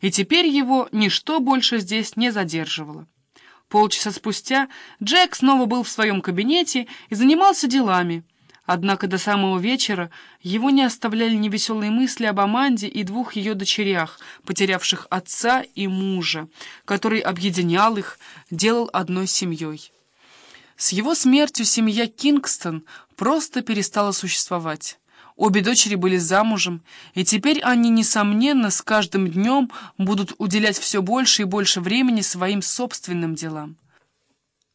и теперь его ничто больше здесь не задерживало. Полчаса спустя Джек снова был в своем кабинете и занимался делами. Однако до самого вечера его не оставляли невеселые мысли об Аманде и двух ее дочерях, потерявших отца и мужа, который объединял их, делал одной семьей. С его смертью семья Кингстон просто перестала существовать. Обе дочери были замужем, и теперь они, несомненно, с каждым днем будут уделять все больше и больше времени своим собственным делам.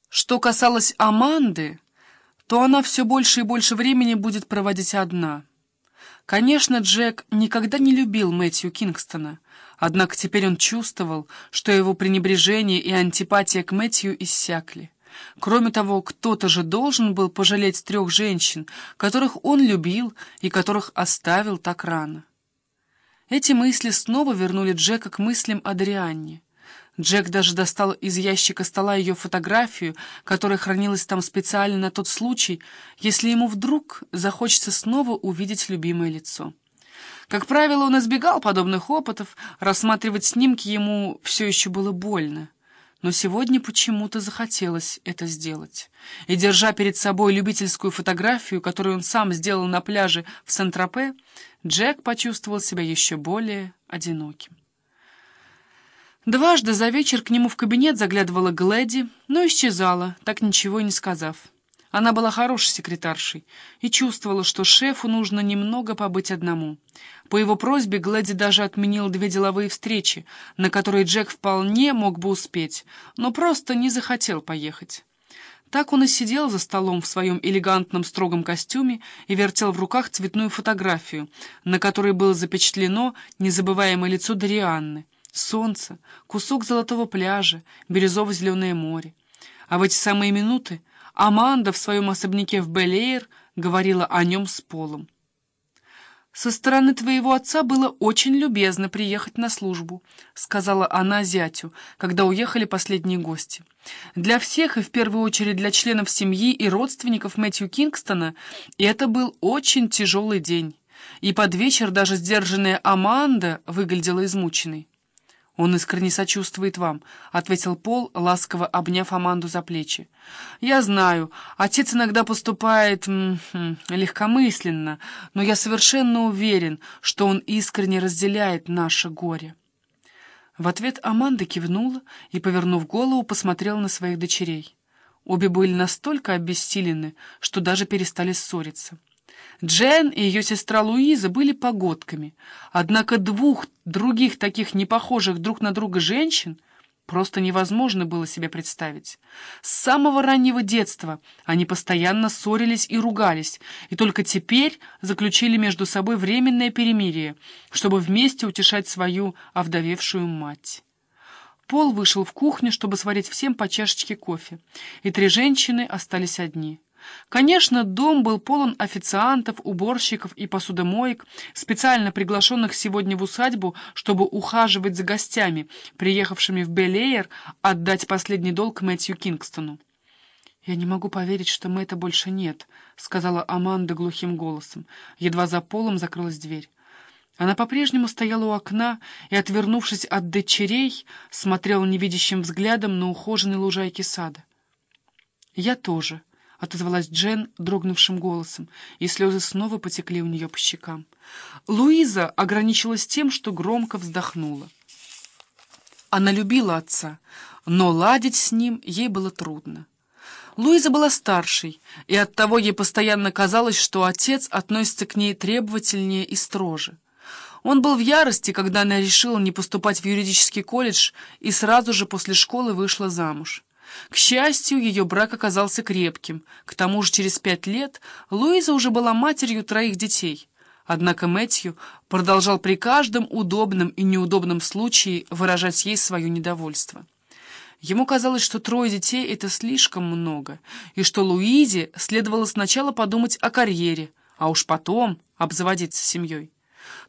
Что касалось Аманды, то она все больше и больше времени будет проводить одна. Конечно, Джек никогда не любил Мэтью Кингстона, однако теперь он чувствовал, что его пренебрежение и антипатия к Мэтью иссякли. Кроме того, кто-то же должен был пожалеть трех женщин, которых он любил и которых оставил так рано. Эти мысли снова вернули Джека к мыслям о Дрианне. Джек даже достал из ящика стола ее фотографию, которая хранилась там специально на тот случай, если ему вдруг захочется снова увидеть любимое лицо. Как правило, он избегал подобных опытов, рассматривать снимки ему все еще было больно но сегодня почему-то захотелось это сделать. И, держа перед собой любительскую фотографию, которую он сам сделал на пляже в Сент-Тропе, Джек почувствовал себя еще более одиноким. Дважды за вечер к нему в кабинет заглядывала Глэди, но исчезала, так ничего и не сказав. Она была хорошей секретаршей и чувствовала, что шефу нужно немного побыть одному. По его просьбе Глэди даже отменил две деловые встречи, на которые Джек вполне мог бы успеть, но просто не захотел поехать. Так он и сидел за столом в своем элегантном строгом костюме и вертел в руках цветную фотографию, на которой было запечатлено незабываемое лицо Дарианны, солнце, кусок золотого пляжа, бирюзово-зеленое море. А в эти самые минуты Аманда в своем особняке в Белеер говорила о нем с Полом. «Со стороны твоего отца было очень любезно приехать на службу», — сказала она зятю, когда уехали последние гости. Для всех, и в первую очередь для членов семьи и родственников Мэтью Кингстона, это был очень тяжелый день. И под вечер даже сдержанная Аманда выглядела измученной. «Он искренне сочувствует вам», — ответил Пол, ласково обняв Аманду за плечи. «Я знаю, отец иногда поступает м -м, легкомысленно, но я совершенно уверен, что он искренне разделяет наше горе». В ответ Аманда кивнула и, повернув голову, посмотрела на своих дочерей. Обе были настолько обессилены, что даже перестали ссориться. Джен и ее сестра Луиза были погодками, однако двух других таких непохожих друг на друга женщин просто невозможно было себе представить. С самого раннего детства они постоянно ссорились и ругались, и только теперь заключили между собой временное перемирие, чтобы вместе утешать свою овдовевшую мать. Пол вышел в кухню, чтобы сварить всем по чашечке кофе, и три женщины остались одни — Конечно, дом был полон официантов, уборщиков и посудомоек, специально приглашенных сегодня в усадьбу, чтобы ухаживать за гостями, приехавшими в Белеер отдать последний долг Мэтью Кингстону. «Я не могу поверить, что Мэтта больше нет», — сказала Аманда глухим голосом. Едва за полом закрылась дверь. Она по-прежнему стояла у окна и, отвернувшись от дочерей, смотрела невидящим взглядом на ухоженные лужайки сада. «Я тоже», — отозвалась Джен дрогнувшим голосом, и слезы снова потекли у нее по щекам. Луиза ограничилась тем, что громко вздохнула. Она любила отца, но ладить с ним ей было трудно. Луиза была старшей, и оттого ей постоянно казалось, что отец относится к ней требовательнее и строже. Он был в ярости, когда она решила не поступать в юридический колледж и сразу же после школы вышла замуж. К счастью, ее брак оказался крепким. К тому же через пять лет Луиза уже была матерью троих детей. Однако Мэтью продолжал при каждом удобном и неудобном случае выражать ей свое недовольство. Ему казалось, что трое детей — это слишком много, и что Луизе следовало сначала подумать о карьере, а уж потом обзаводиться семьей.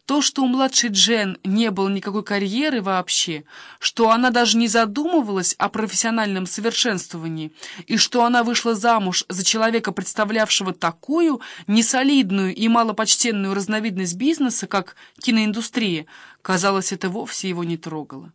То, что у младшей Джен не было никакой карьеры вообще, что она даже не задумывалась о профессиональном совершенствовании, и что она вышла замуж за человека, представлявшего такую несолидную и малопочтенную разновидность бизнеса, как киноиндустрия, казалось, это вовсе его не трогало.